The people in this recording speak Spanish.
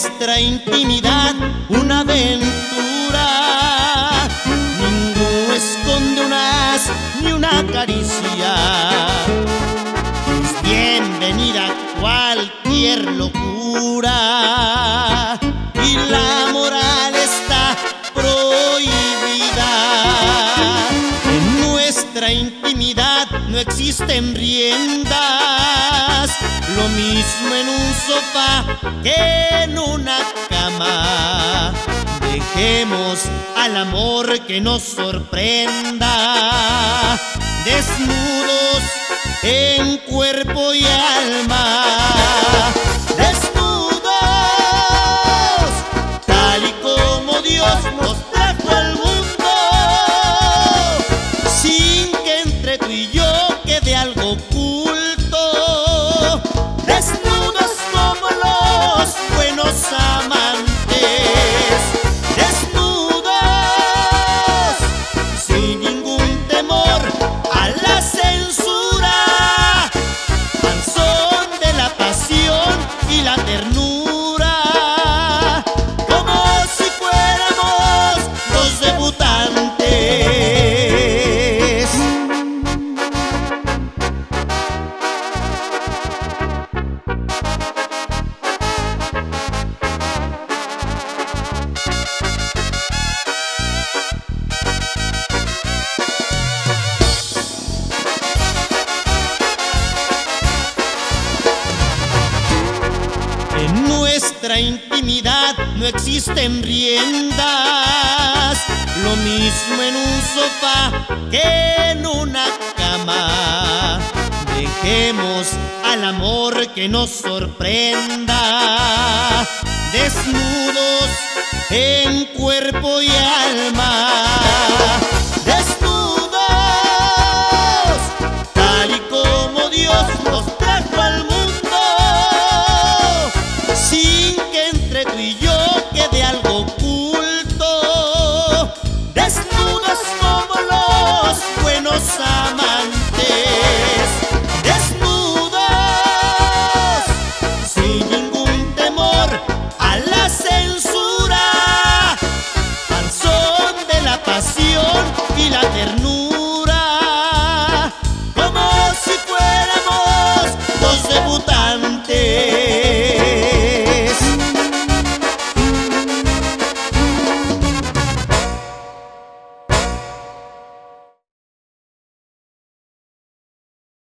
nuestra intimidad una aventura. Ninguno esconde un as ni una caricia. Bienvenida cualquier locura y la moral está prohibida. En nuestra intimidad no existen riendas, lo mismo en un sofá que en una cama. Dejemos al amor que nos sorprenda, desnudos en cuerpo y alma. Nuestra intimidad no existen riendas, lo mismo en un sofá que en una cama. Dejemos al amor que nos sorprenda, desnudos en cuerpo y alma.